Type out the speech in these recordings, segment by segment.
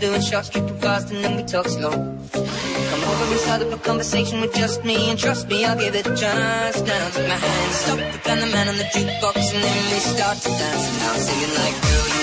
doing shots, tripping fast, and then we talk slow. Come over and start up a conversation with just me, and trust me, I'll give it a chance. Now take my hand, stop the man on the jukebox, and then we start to dance. And I'm singing like, girl,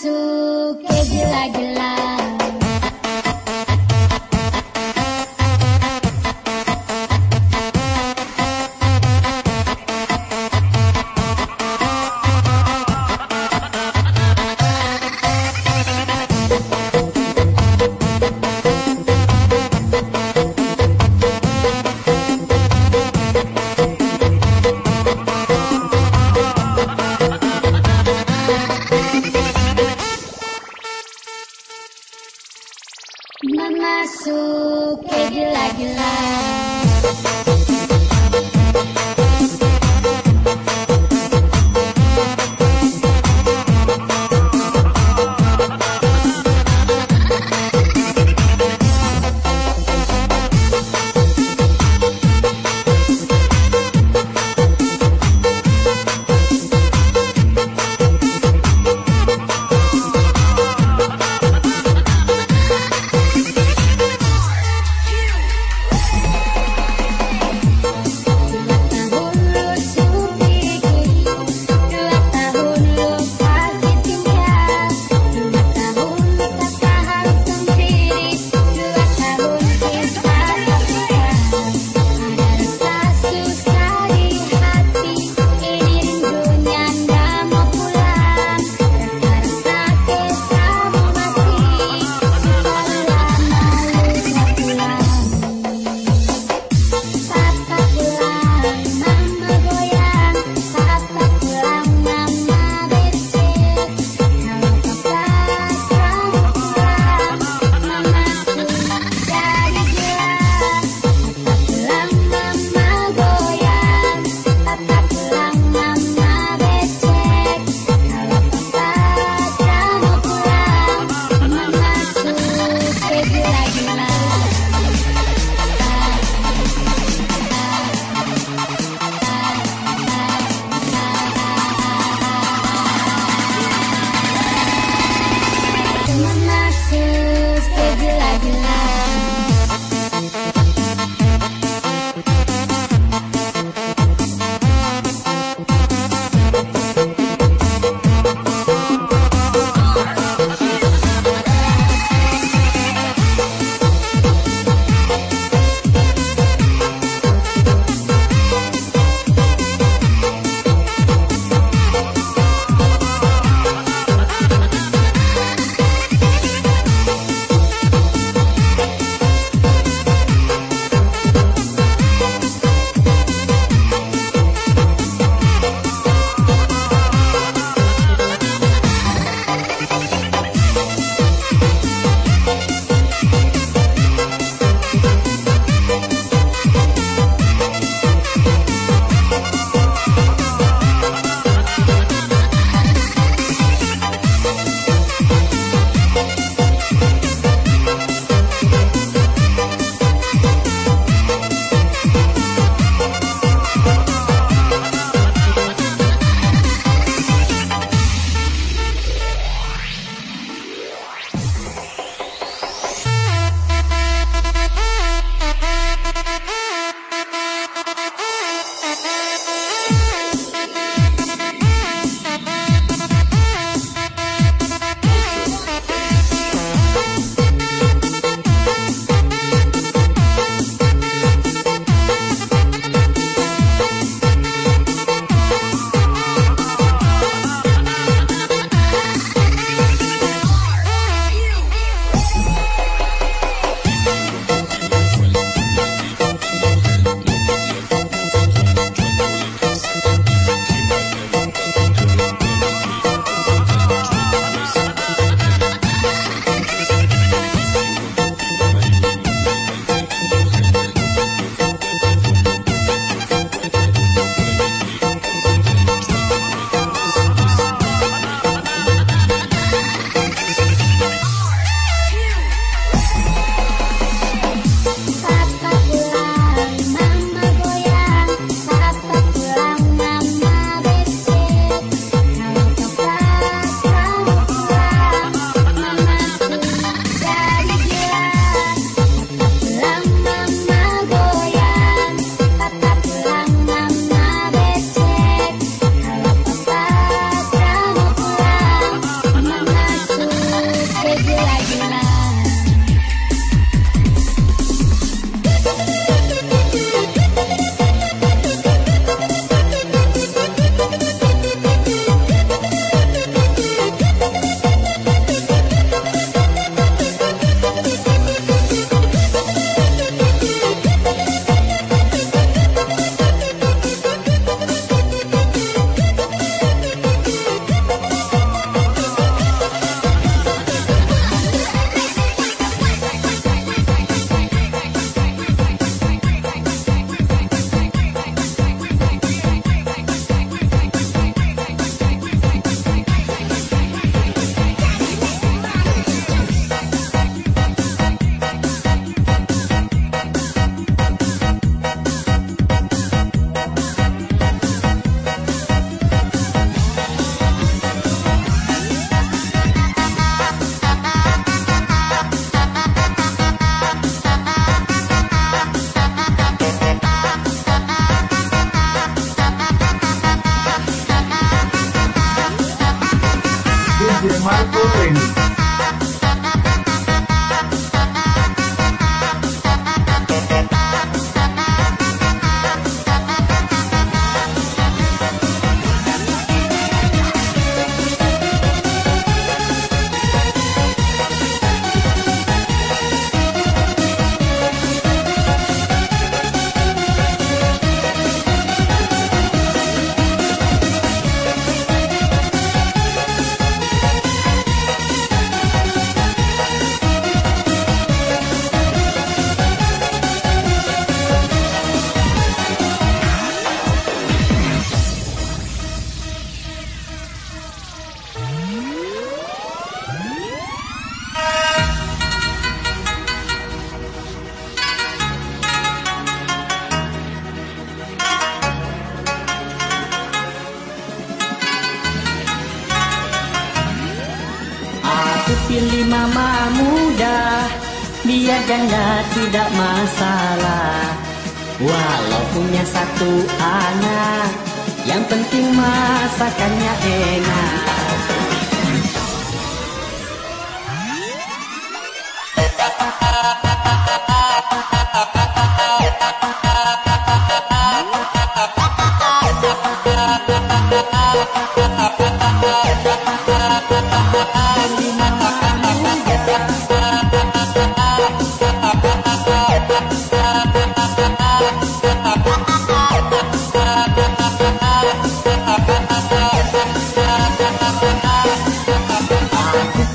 Yesus ke gila-gila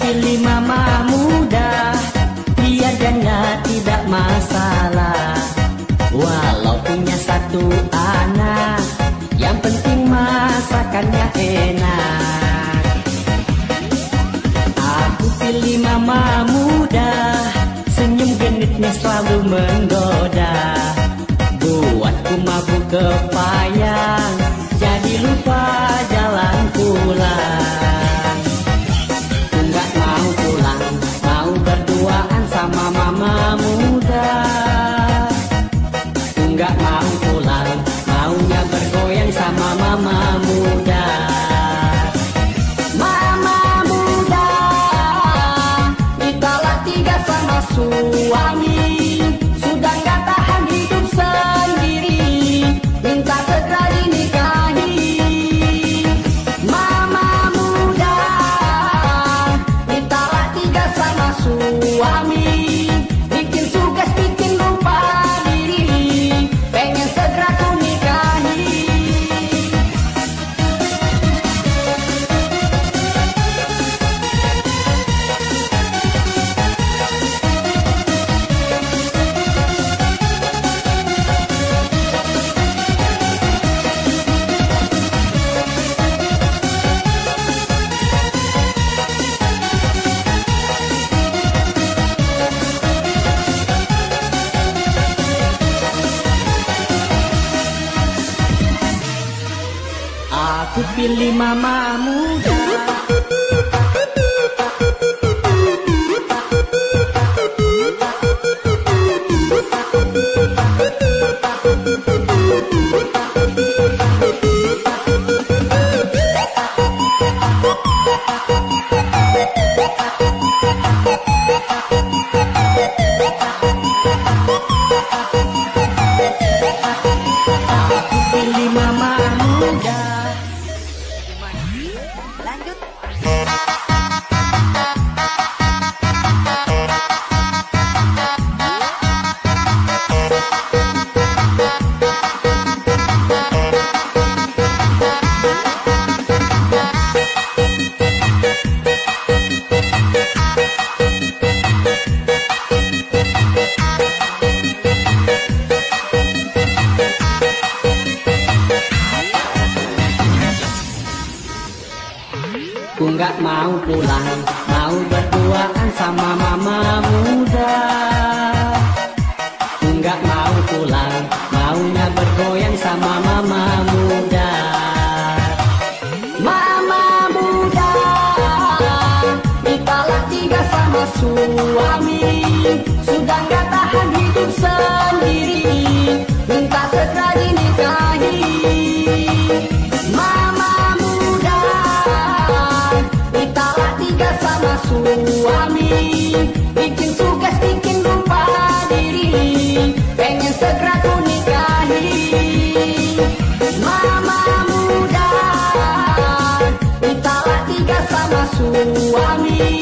pilih mama muda Biar janda tidak masalah. Walau punya satu anak Yang penting masakannya enak. Aku pilih mama muda Senyum genitnya selalu menggoda. Buatku mabuk kepayang Jadi lupa jalan pulang Ku nggak mau pulang, mau berduaan sama mama muda. Ku nggak mau pulang, maunya bergoyang sama mama muda. Mama muda, ditolak tiga sama suami. Sudah suami. Bikin sugas, bikin lupa diri. Pengen segera ku nikahi. Mama muda Mintalah tiga sama suami